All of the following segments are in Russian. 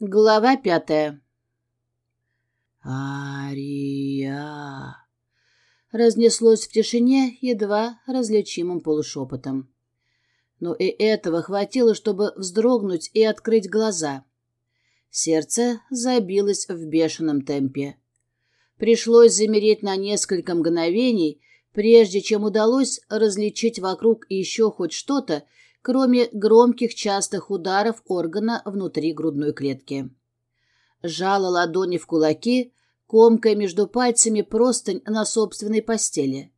Глава пятая. «Ария!» разнеслось в тишине едва различимым полушепотом. Но и этого хватило, чтобы вздрогнуть и открыть глаза. Сердце забилось в бешеном темпе. Пришлось замереть на несколько мгновений, прежде чем удалось различить вокруг еще хоть что-то, кроме громких частых ударов органа внутри грудной клетки. Жала ладони в кулаки, комкая между пальцами простынь на собственной постели.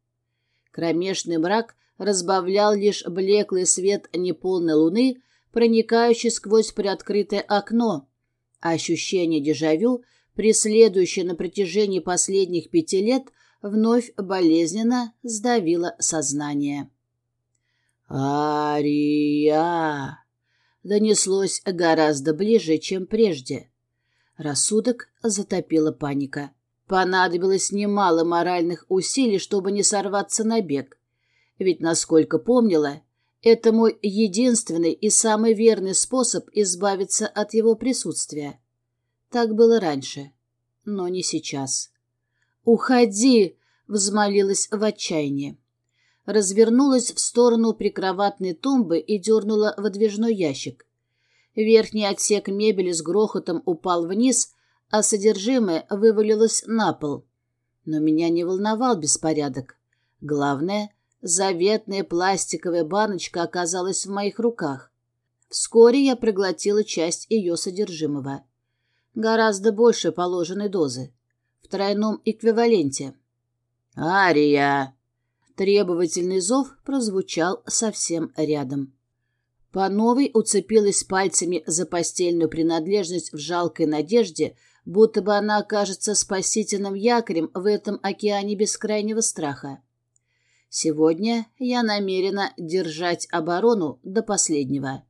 Кромешный мрак разбавлял лишь блеклый свет неполной луны, проникающий сквозь приоткрытое окно, ощущение дежавю, преследующее на протяжении последних пяти лет, вновь болезненно сдавило сознание. «Ария!» донеслось гораздо ближе, чем прежде. Рассудок затопила паника. Понадобилось немало моральных усилий, чтобы не сорваться на бег. Ведь, насколько помнила, это мой единственный и самый верный способ избавиться от его присутствия. Так было раньше, но не сейчас. «Уходи!» — взмолилась в отчаянии развернулась в сторону прикроватной тумбы и дернула выдвижной ящик. Верхний отсек мебели с грохотом упал вниз, а содержимое вывалилось на пол. Но меня не волновал беспорядок. Главное, заветная пластиковая баночка оказалась в моих руках. Вскоре я проглотила часть ее содержимого. Гораздо больше положенной дозы. В тройном эквиваленте. «Ария!» Требовательный зов прозвучал совсем рядом. По новой уцепилась пальцами за постельную принадлежность в жалкой надежде, будто бы она окажется спасительным якорем в этом океане бескрайнего страха. Сегодня я намерена держать оборону до последнего.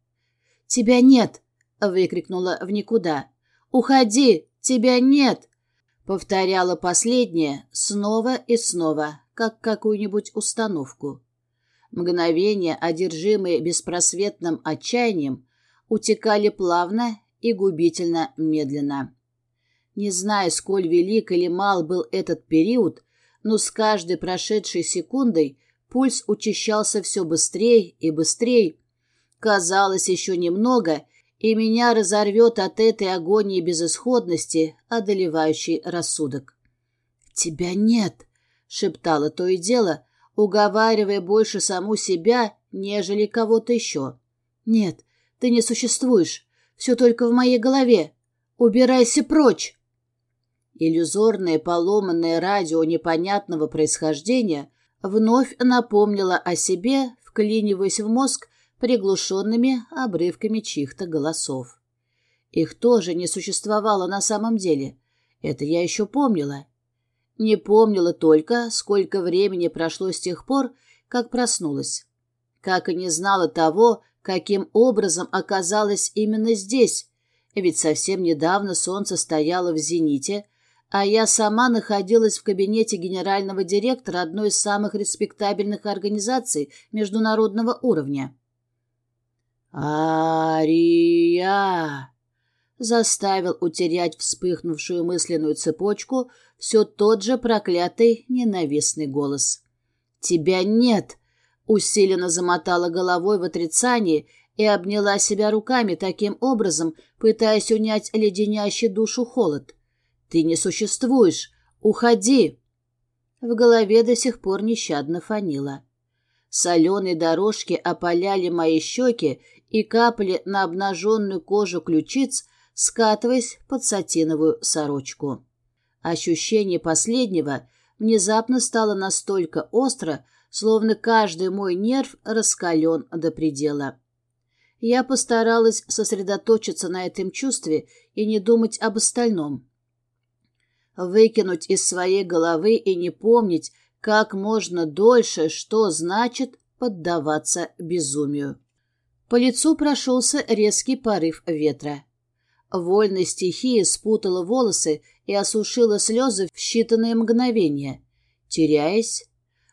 «Тебя нет!» — выкрикнула в никуда. «Уходи! Тебя нет!» — повторяла последнее снова и снова, как какую-нибудь установку. Мгновения, одержимые беспросветным отчаянием, утекали плавно и губительно медленно. Не знаю, сколь велик или мал был этот период, но с каждой прошедшей секундой пульс учащался все быстрее и быстрее. Казалось, еще немного, и меня разорвет от этой агонии безысходности, одолевающей рассудок. «Тебя нет!» Шептала то и дело, уговаривая больше саму себя, нежели кого-то еще. «Нет, ты не существуешь. Все только в моей голове. Убирайся прочь!» Иллюзорное поломанное радио непонятного происхождения вновь напомнило о себе, вклиниваясь в мозг приглушенными обрывками чьих-то голосов. Их тоже не существовало на самом деле. Это я еще помнила. Не помнила только, сколько времени прошло с тех пор, как проснулась. Как и не знала того, каким образом оказалась именно здесь, ведь совсем недавно солнце стояло в зените, а я сама находилась в кабинете генерального директора одной из самых респектабельных организаций международного уровня. «Ария!» заставил утерять вспыхнувшую мысленную цепочку все тот же проклятый ненавистный голос. «Тебя нет!» — усиленно замотала головой в отрицании и обняла себя руками таким образом, пытаясь унять леденящий душу холод. «Ты не существуешь! Уходи!» В голове до сих пор нещадно фанило. Соленые дорожки опаляли мои щеки и капали на обнаженную кожу ключиц, скатываясь под сатиновую сорочку. Ощущение последнего внезапно стало настолько остро, словно каждый мой нерв раскален до предела. Я постаралась сосредоточиться на этом чувстве и не думать об остальном. Выкинуть из своей головы и не помнить, как можно дольше, что значит поддаваться безумию. По лицу прошелся резкий порыв ветра. Вольная стихия спутала волосы и осушила слезы в считанные мгновения, теряясь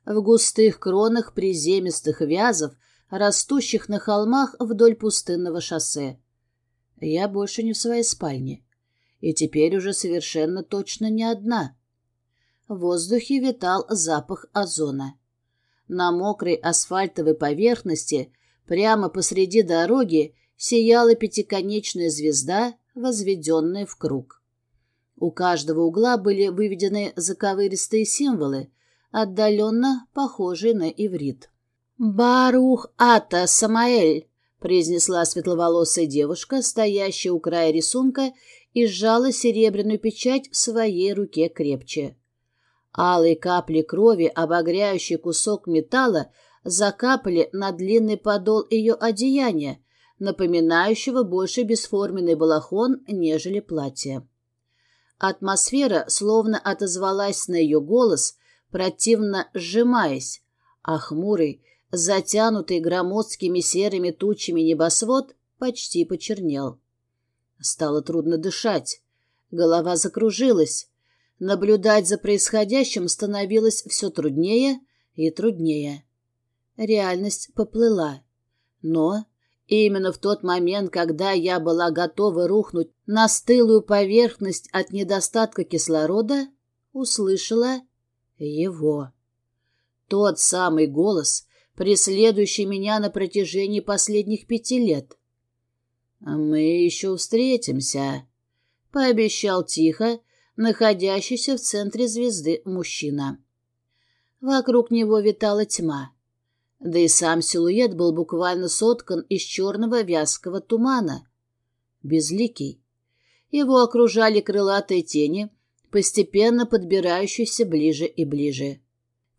в густых кронах приземистых вязов, растущих на холмах вдоль пустынного шоссе. Я больше не в своей спальне. И теперь уже совершенно точно не одна. В воздухе витал запах озона. На мокрой асфальтовой поверхности, прямо посреди дороги, сияла пятиконечная звезда, возведенная в круг. У каждого угла были выведены заковыристые символы, отдаленно похожие на иврит. «Барух Ата Самаэль!» — произнесла светловолосая девушка, стоящая у края рисунка, и сжала серебряную печать в своей руке крепче. Алые капли крови, обогряющие кусок металла, закапали на длинный подол ее одеяния, напоминающего больше бесформенный балахон, нежели платье. Атмосфера словно отозвалась на ее голос, противно сжимаясь, а хмурый, затянутый громоздкими серыми тучами небосвод почти почернел. Стало трудно дышать, голова закружилась, наблюдать за происходящим становилось все труднее и труднее. Реальность поплыла, но именно в тот момент, когда я была готова рухнуть на стылую поверхность от недостатка кислорода, услышала его. Тот самый голос, преследующий меня на протяжении последних пяти лет. «Мы еще встретимся», — пообещал тихо, находящийся в центре звезды мужчина. Вокруг него витала тьма, да и сам силуэт был буквально соткан из черного вязкого тумана. Безликий. Его окружали крылатые тени, постепенно подбирающиеся ближе и ближе.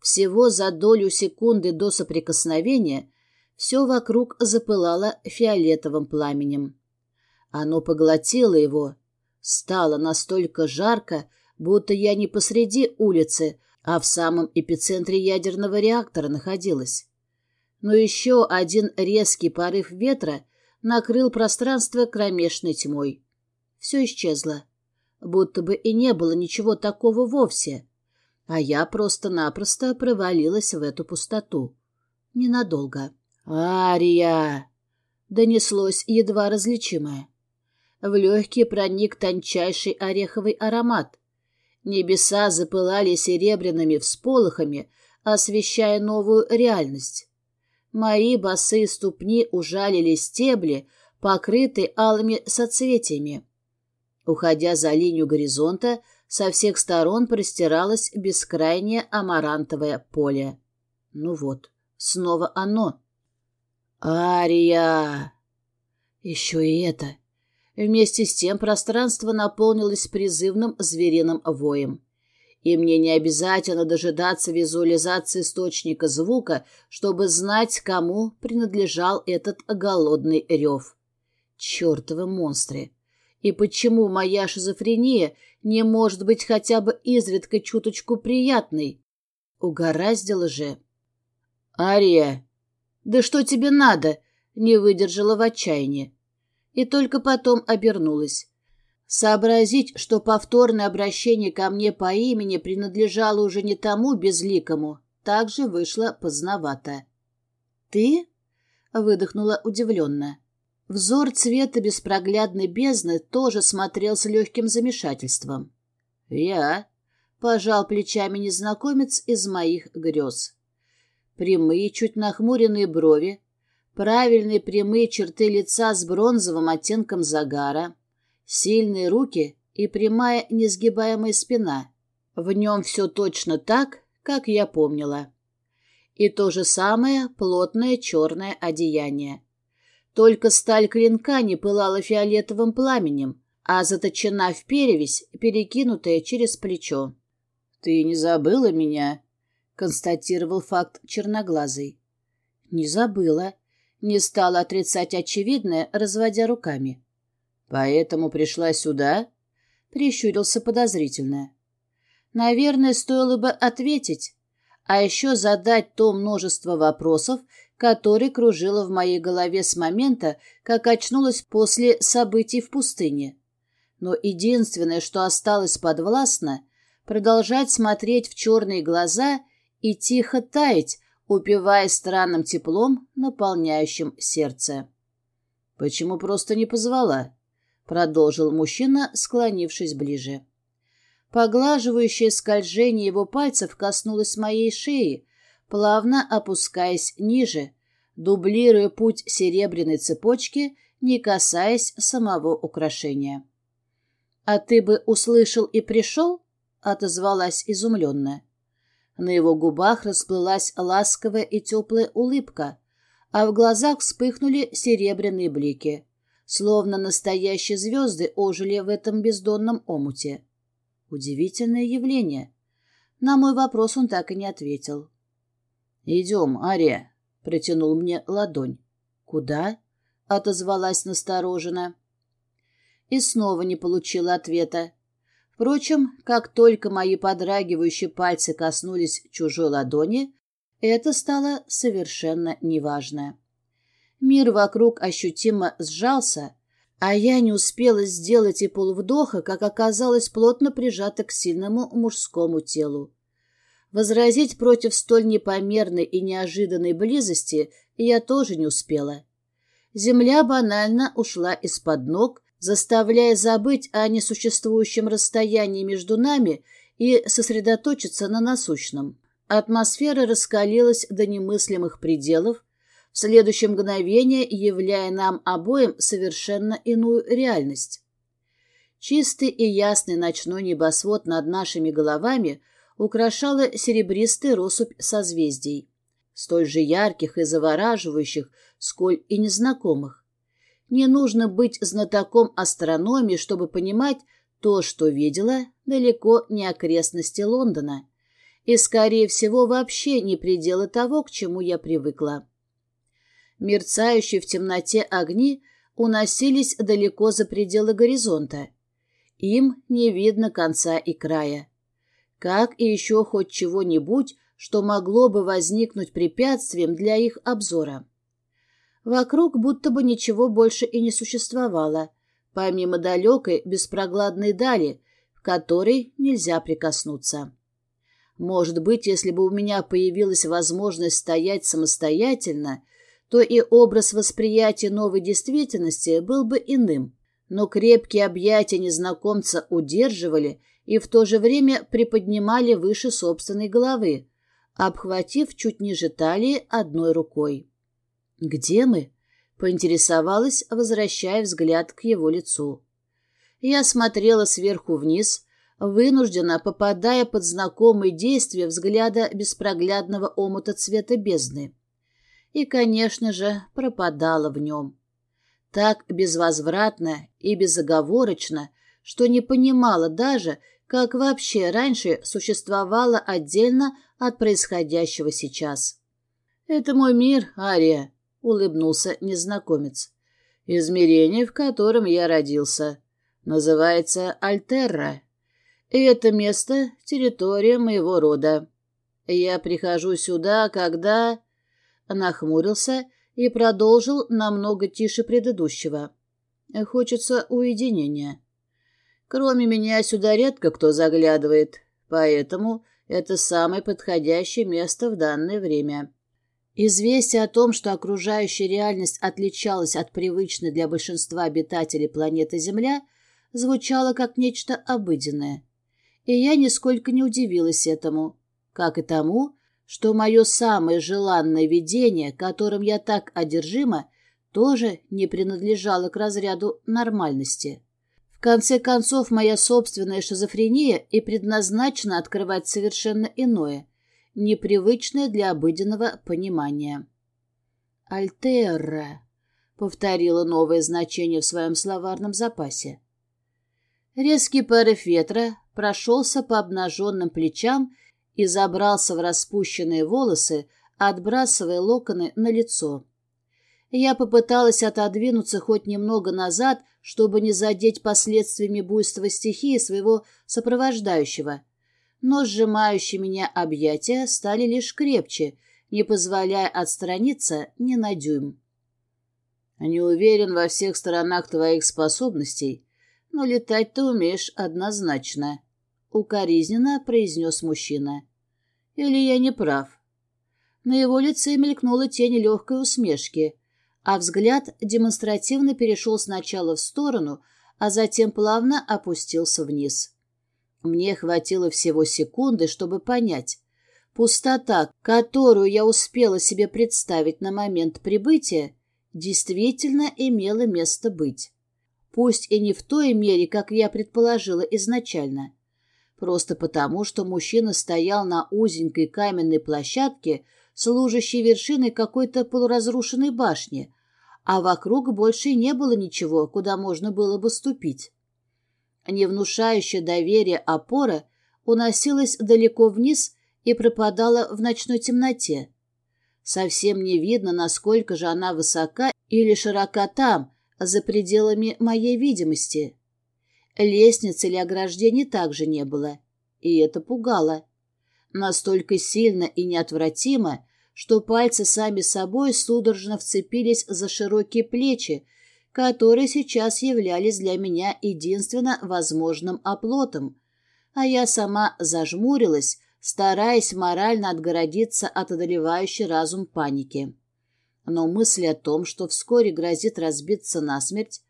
Всего за долю секунды до соприкосновения все вокруг запылало фиолетовым пламенем. Оно поглотило его, стало настолько жарко, будто я не посреди улицы, а в самом эпицентре ядерного реактора находилась. Но еще один резкий порыв ветра накрыл пространство кромешной тьмой. Все исчезло будто бы и не было ничего такого вовсе, а я просто-напросто провалилась в эту пустоту. Ненадолго. «Ария!» — донеслось едва различимое. В легкий проник тончайший ореховый аромат. Небеса запылали серебряными всполохами, освещая новую реальность. Мои босые ступни ужалили стебли, покрытые алыми соцветиями. Уходя за линию горизонта, со всех сторон простиралось бескрайнее амарантовое поле. Ну вот, снова оно. «Ария!» Еще и это. Вместе с тем пространство наполнилось призывным звериным воем. И мне не обязательно дожидаться визуализации источника звука, чтобы знать, кому принадлежал этот голодный рев. Чертовы монстры! И почему моя шизофрения не может быть хотя бы изредка чуточку приятной? Угораздило же. «Ария, да что тебе надо?» — не выдержала в отчаянии. И только потом обернулась. Сообразить, что повторное обращение ко мне по имени принадлежало уже не тому безликому, также вышло поздновато. «Ты?» — выдохнула удивленно. Взор цвета беспроглядной бездны тоже смотрел с легким замешательством. «Я?» — пожал плечами незнакомец из моих грез. Прямые, чуть нахмуренные брови, правильные прямые черты лица с бронзовым оттенком загара, сильные руки и прямая несгибаемая спина. В нем все точно так, как я помнила. И то же самое плотное черное одеяние. Только сталь клинка не пылала фиолетовым пламенем, а заточена в перевесь, перекинутая через плечо. — Ты не забыла меня? — констатировал факт черноглазый. — Не забыла. Не стала отрицать очевидное, разводя руками. — Поэтому пришла сюда? — прищурился подозрительно. — Наверное, стоило бы ответить, а еще задать то множество вопросов, который кружила в моей голове с момента, как очнулась после событий в пустыне. Но единственное, что осталось подвластно, продолжать смотреть в черные глаза и тихо таять, упиваясь странным теплом, наполняющим сердце. «Почему просто не позвала?» Продолжил мужчина, склонившись ближе. Поглаживающее скольжение его пальцев коснулось моей шеи, плавно опускаясь ниже, дублируя путь серебряной цепочки, не касаясь самого украшения. «А ты бы услышал и пришел?» — отозвалась изумленная. На его губах расплылась ласковая и теплая улыбка, а в глазах вспыхнули серебряные блики, словно настоящие звезды ожили в этом бездонном омуте. Удивительное явление. На мой вопрос он так и не ответил. «Идем, Ария», — протянул мне ладонь. «Куда?» — отозвалась настороженно. И снова не получила ответа. Впрочем, как только мои подрагивающие пальцы коснулись чужой ладони, это стало совершенно неважно. Мир вокруг ощутимо сжался, а я не успела сделать и полувдоха, как оказалось плотно прижата к сильному мужскому телу. Возразить против столь непомерной и неожиданной близости я тоже не успела. Земля банально ушла из-под ног, заставляя забыть о несуществующем расстоянии между нами и сосредоточиться на насущном. Атмосфера раскалилась до немыслимых пределов, в следующее мгновение являя нам обоим совершенно иную реальность. Чистый и ясный ночной небосвод над нашими головами украшала серебристая россыпь созвездий, столь же ярких и завораживающих, сколь и незнакомых. Не нужно быть знатоком астрономии, чтобы понимать, то, что видела, далеко не окрестности Лондона, и, скорее всего, вообще не пределы того, к чему я привыкла. Мерцающие в темноте огни уносились далеко за пределы горизонта. Им не видно конца и края. Как и еще хоть чего-нибудь, что могло бы возникнуть препятствием для их обзора. Вокруг будто бы ничего больше и не существовало, помимо далекой беспрогладной дали, в которой нельзя прикоснуться. Может быть, если бы у меня появилась возможность стоять самостоятельно, то и образ восприятия новой действительности был бы иным. Но крепкие объятия незнакомца удерживали и в то же время приподнимали выше собственной головы, обхватив чуть ниже талии одной рукой. «Где мы?» — поинтересовалась, возвращая взгляд к его лицу. Я смотрела сверху вниз, вынуждена попадая под знакомые действия взгляда беспроглядного омута цвета бездны. И, конечно же, пропадала в нем. Так безвозвратно и безоговорочно, что не понимала даже, как вообще раньше существовало отдельно от происходящего сейчас. «Это мой мир, Ария», — улыбнулся незнакомец. «Измерение, в котором я родился. Называется Альтерра. И это место — территория моего рода. Я прихожу сюда, когда...» Нахмурился и продолжил намного тише предыдущего. «Хочется уединения. Кроме меня сюда редко кто заглядывает, поэтому это самое подходящее место в данное время». Известие о том, что окружающая реальность отличалась от привычной для большинства обитателей планеты Земля, звучало как нечто обыденное. И я нисколько не удивилась этому, как и тому, что мое самое желанное видение, которым я так одержима, тоже не принадлежало к разряду нормальности. В конце концов, моя собственная шизофрения и предназначена открывать совершенно иное, непривычное для обыденного понимания. «Альтерра», — повторила новое значение в своем словарном запасе. Резкий порыв ветра прошелся по обнаженным плечам и забрался в распущенные волосы, отбрасывая локоны на лицо. Я попыталась отодвинуться хоть немного назад, чтобы не задеть последствиями буйства стихии своего сопровождающего, но сжимающие меня объятия стали лишь крепче, не позволяя отстраниться ни на дюйм. «Не уверен во всех сторонах твоих способностей, но летать ты умеешь однозначно», — укоризненно произнес мужчина. «Или я не прав?» На его лице мелькнула тень легкой усмешки, а взгляд демонстративно перешел сначала в сторону, а затем плавно опустился вниз. Мне хватило всего секунды, чтобы понять. Пустота, которую я успела себе представить на момент прибытия, действительно имела место быть. Пусть и не в той мере, как я предположила изначально. Просто потому, что мужчина стоял на узенькой каменной площадке, служащей вершиной какой-то полуразрушенной башни, а вокруг больше не было ничего, куда можно было бы ступить. Не внушающая доверие опора уносилась далеко вниз и пропадала в ночной темноте. Совсем не видно, насколько же она высока или широка там, за пределами моей видимости. Лестницы или ограждений также не было, и это пугало. Настолько сильно и неотвратимо, что пальцы сами собой судорожно вцепились за широкие плечи, которые сейчас являлись для меня единственно возможным оплотом, а я сама зажмурилась, стараясь морально отгородиться от одолевающей разум паники. Но мысль о том, что вскоре грозит разбиться насмерть,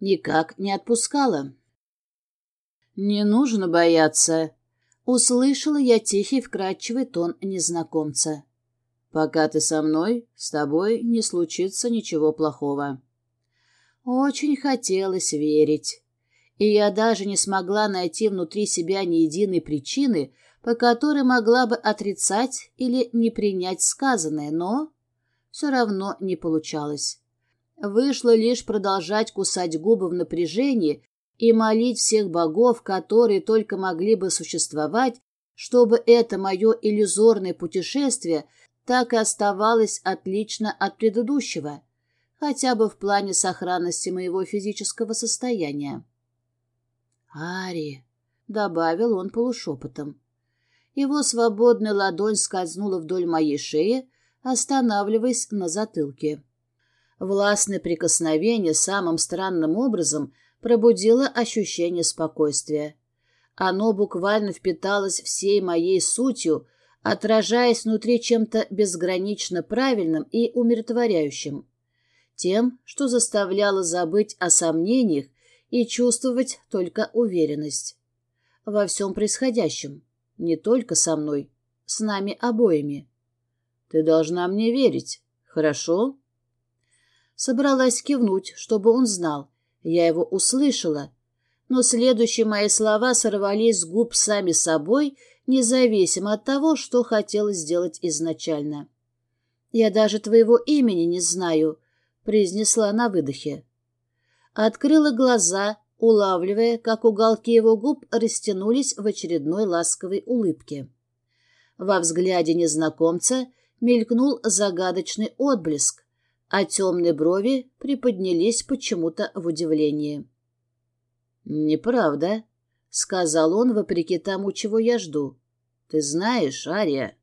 никак не отпускала. «Не нужно бояться», — услышала я тихий вкрадчивый тон незнакомца. Пока ты со мной, с тобой не случится ничего плохого. Очень хотелось верить. И я даже не смогла найти внутри себя ни единой причины, по которой могла бы отрицать или не принять сказанное, но все равно не получалось. Вышло лишь продолжать кусать губы в напряжении и молить всех богов, которые только могли бы существовать, чтобы это мое иллюзорное путешествие так и оставалось отлично от предыдущего, хотя бы в плане сохранности моего физического состояния. «Ари», — добавил он полушепотом. Его свободная ладонь скользнула вдоль моей шеи, останавливаясь на затылке. Властное прикосновение самым странным образом пробудило ощущение спокойствия. Оно буквально впиталось всей моей сутью, отражаясь внутри чем-то безгранично правильным и умиротворяющим. Тем, что заставляло забыть о сомнениях и чувствовать только уверенность. Во всем происходящем. Не только со мной, с нами обоими. Ты должна мне верить, хорошо? Собралась кивнуть, чтобы он знал. Я его услышала. Но следующие мои слова сорвались с губ сами собой — независимо от того, что хотела сделать изначально. «Я даже твоего имени не знаю», — произнесла на выдохе. Открыла глаза, улавливая, как уголки его губ растянулись в очередной ласковой улыбке. Во взгляде незнакомца мелькнул загадочный отблеск, а темные брови приподнялись почему-то в удивлении. «Неправда», — сказал он, вопреки тому, чего я жду. «Ты знаешь, Ария,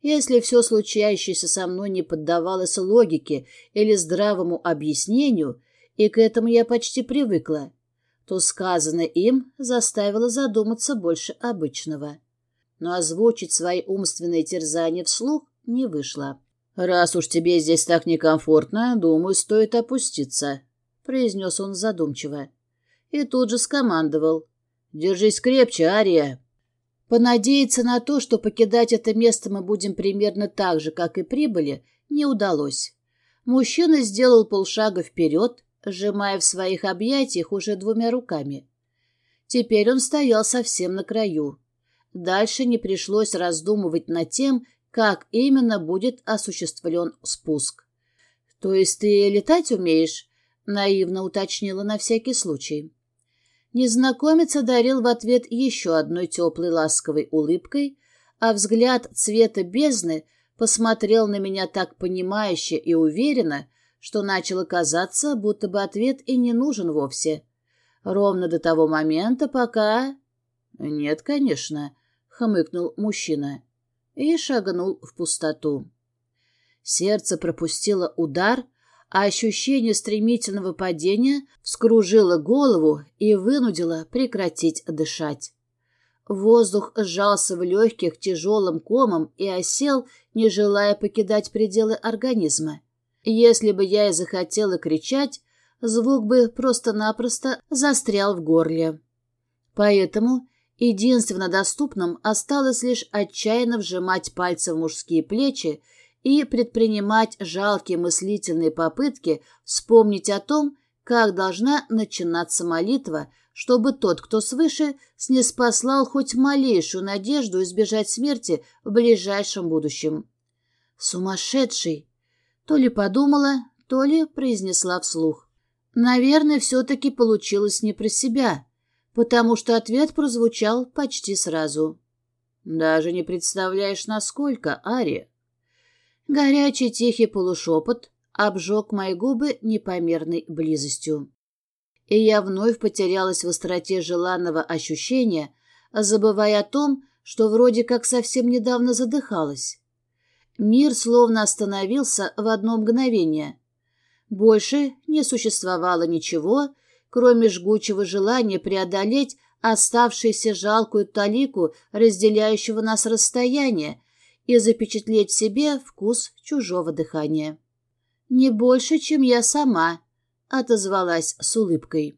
если все случающееся со мной не поддавалось логике или здравому объяснению, и к этому я почти привыкла, то сказанное им заставило задуматься больше обычного. Но озвучить свои умственные терзания вслух не вышло. «Раз уж тебе здесь так некомфортно, думаю, стоит опуститься», — произнес он задумчиво. И тут же скомандовал. Держись крепче, Ария. Понадеяться на то, что покидать это место мы будем примерно так же, как и прибыли, не удалось. Мужчина сделал полшага вперед, сжимая в своих объятиях уже двумя руками. Теперь он стоял совсем на краю. Дальше не пришлось раздумывать над тем, как именно будет осуществлен спуск. «То есть ты летать умеешь?» — наивно уточнила на всякий случай. Незнакомец одарил в ответ еще одной теплой ласковой улыбкой, а взгляд цвета бездны посмотрел на меня так понимающе и уверенно, что начало казаться, будто бы ответ и не нужен вовсе. Ровно до того момента, пока... «Нет, конечно», — хмыкнул мужчина и шагнул в пустоту. Сердце пропустило удар — а ощущение стремительного падения вскружило голову и вынудило прекратить дышать. Воздух сжался в легких тяжелым комом и осел, не желая покидать пределы организма. Если бы я и захотела кричать, звук бы просто-напросто застрял в горле. Поэтому единственно доступным осталось лишь отчаянно вжимать пальцы в мужские плечи и предпринимать жалкие мыслительные попытки вспомнить о том, как должна начинаться молитва, чтобы тот, кто свыше, снеспослал хоть малейшую надежду избежать смерти в ближайшем будущем. «Сумасшедший!» То ли подумала, то ли произнесла вслух. Наверное, все-таки получилось не про себя, потому что ответ прозвучал почти сразу. «Даже не представляешь, насколько, Ария!» Горячий тихий полушепот обжег мои губы непомерной близостью. И я вновь потерялась в остроте желанного ощущения, забывая о том, что вроде как совсем недавно задыхалась. Мир словно остановился в одно мгновение. Больше не существовало ничего, кроме жгучего желания преодолеть оставшуюся жалкую талику разделяющего нас расстояние и запечатлеть в себе вкус чужого дыхания. «Не больше, чем я сама», — отозвалась с улыбкой.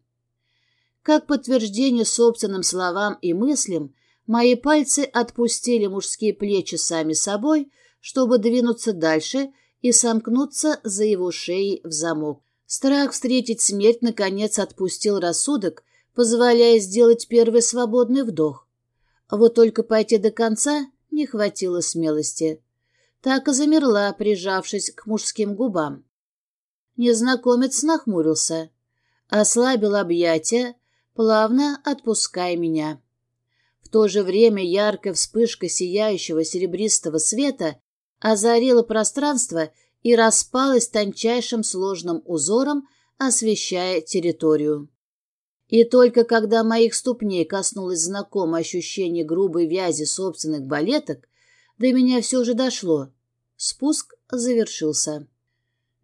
Как подтверждение собственным словам и мыслям, мои пальцы отпустили мужские плечи сами собой, чтобы двинуться дальше и сомкнуться за его шеей в замок. Страх встретить смерть наконец отпустил рассудок, позволяя сделать первый свободный вдох. Вот только пойти до конца не хватило смелости. Так и замерла, прижавшись к мужским губам. Незнакомец нахмурился, ослабил объятия, плавно отпуская меня. В то же время яркая вспышка сияющего серебристого света озарила пространство и распалась тончайшим сложным узором, освещая территорию. И только когда моих ступней коснулось знакомое ощущение грубой вязи собственных балеток, до меня все же дошло. Спуск завершился.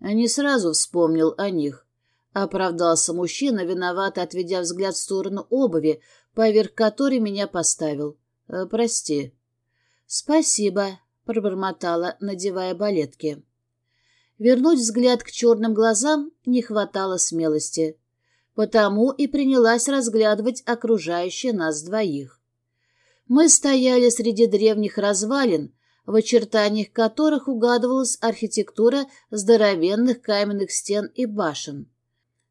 Не сразу вспомнил о них. Оправдался мужчина, виновато отведя взгляд в сторону обуви, поверх которой меня поставил. «Э, «Прости». «Спасибо», — пробормотала, надевая балетки. Вернуть взгляд к черным глазам не хватало смелости потому и принялась разглядывать окружающие нас двоих. Мы стояли среди древних развалин, в очертаниях которых угадывалась архитектура здоровенных каменных стен и башен.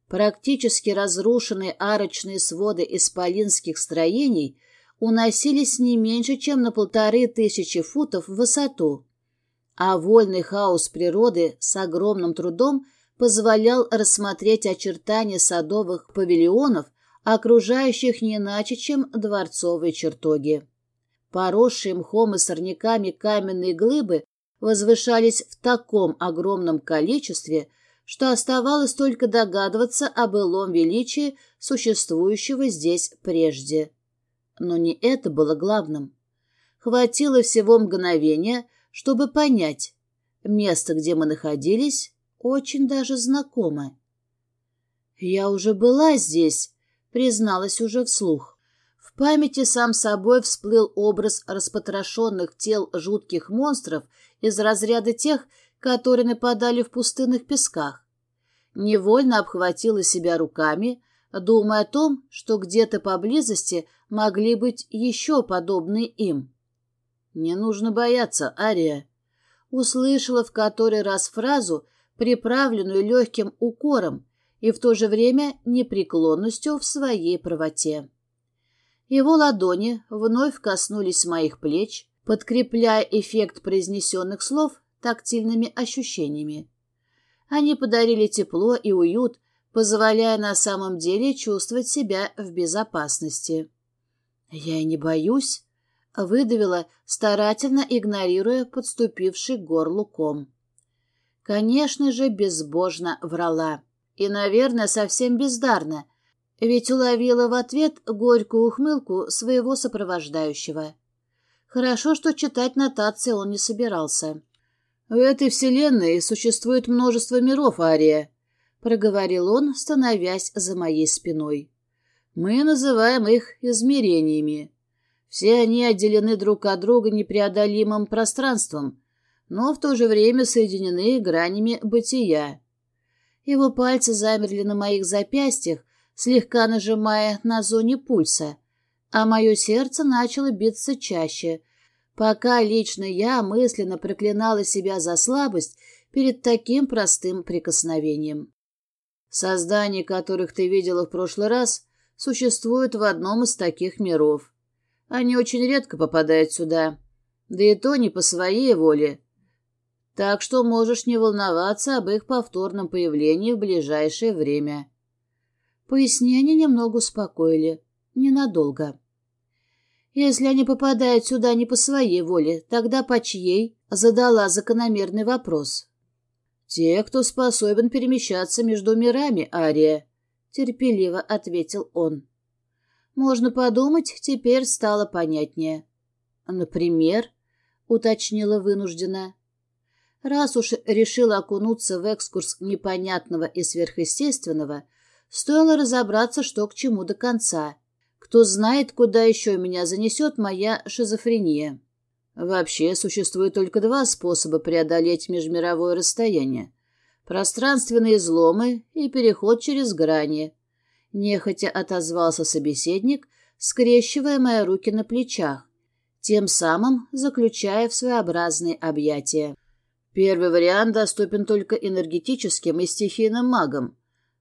Практически разрушенные арочные своды исполинских строений уносились не меньше, чем на полторы тысячи футов в высоту, а вольный хаос природы с огромным трудом позволял рассмотреть очертания садовых павильонов, окружающих не иначе, чем дворцовые чертоги. Поросшие мхом и сорняками каменные глыбы возвышались в таком огромном количестве, что оставалось только догадываться о былом величии существующего здесь прежде. Но не это было главным. Хватило всего мгновения, чтобы понять, место, где мы находились, очень даже знакомо. «Я уже была здесь», — призналась уже вслух. В памяти сам собой всплыл образ распотрошенных тел жутких монстров из разряда тех, которые нападали в пустынных песках. Невольно обхватила себя руками, думая о том, что где-то поблизости могли быть еще подобные им. «Не нужно бояться, Ария», услышала в который раз фразу, приправленную легким укором и в то же время непреклонностью в своей правоте. Его ладони вновь коснулись моих плеч, подкрепляя эффект произнесенных слов тактильными ощущениями. Они подарили тепло и уют, позволяя на самом деле чувствовать себя в безопасности. «Я и не боюсь», — выдавила, старательно игнорируя подступивший к горлу ком. Конечно же, безбожно врала. И, наверное, совсем бездарно, ведь уловила в ответ горькую ухмылку своего сопровождающего. Хорошо, что читать нотации он не собирался. «В этой вселенной существует множество миров, Ария», — проговорил он, становясь за моей спиной. «Мы называем их измерениями. Все они отделены друг от друга непреодолимым пространством, но в то же время соединены гранями бытия. Его пальцы замерли на моих запястьях, слегка нажимая на зоне пульса, а мое сердце начало биться чаще, пока лично я мысленно проклинала себя за слабость перед таким простым прикосновением. Создания, которых ты видела в прошлый раз, существуют в одном из таких миров. Они очень редко попадают сюда, да и то не по своей воле. Так что можешь не волноваться об их повторном появлении в ближайшее время. Пояснения немного успокоили. Ненадолго. Если они попадают сюда не по своей воле, тогда по чьей? Задала закономерный вопрос. Те, кто способен перемещаться между мирами, Ария, терпеливо ответил он. Можно подумать, теперь стало понятнее. Например, уточнила вынужденно. Раз уж решила окунуться в экскурс непонятного и сверхъестественного, стоило разобраться, что к чему до конца. Кто знает, куда еще меня занесет моя шизофрения. Вообще, существует только два способа преодолеть межмировое расстояние. Пространственные изломы и переход через грани. Нехотя отозвался собеседник, скрещивая мои руки на плечах, тем самым заключая в своеобразные объятия. Первый вариант доступен только энергетическим и стихийным магам,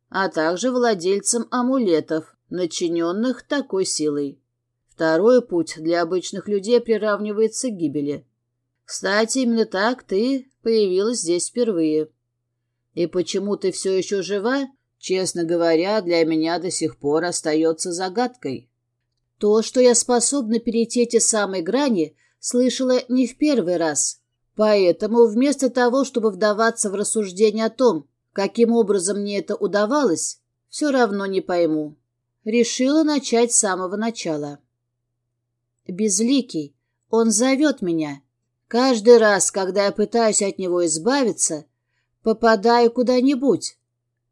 а также владельцам амулетов, начиненных такой силой. Второй путь для обычных людей приравнивается к гибели. Кстати, именно так ты появилась здесь впервые. И почему ты все еще жива, честно говоря, для меня до сих пор остается загадкой. То, что я способна перейти эти самые грани, слышала не в первый раз. Поэтому вместо того, чтобы вдаваться в рассуждение о том, каким образом мне это удавалось, все равно не пойму. Решила начать с самого начала. Безликий, он зовет меня. Каждый раз, когда я пытаюсь от него избавиться, попадаю куда-нибудь.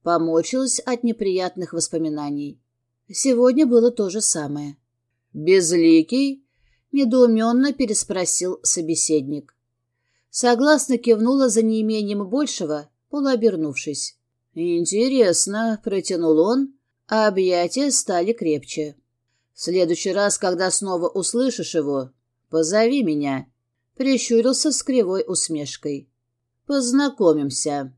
Помочилась от неприятных воспоминаний. Сегодня было то же самое. «Безликий?» — недоуменно переспросил собеседник. Согласно кивнула за неимением большего, полуобернувшись. «Интересно», — протянул он, а объятия стали крепче. «В следующий раз, когда снова услышишь его, позови меня», — прищурился с кривой усмешкой. «Познакомимся».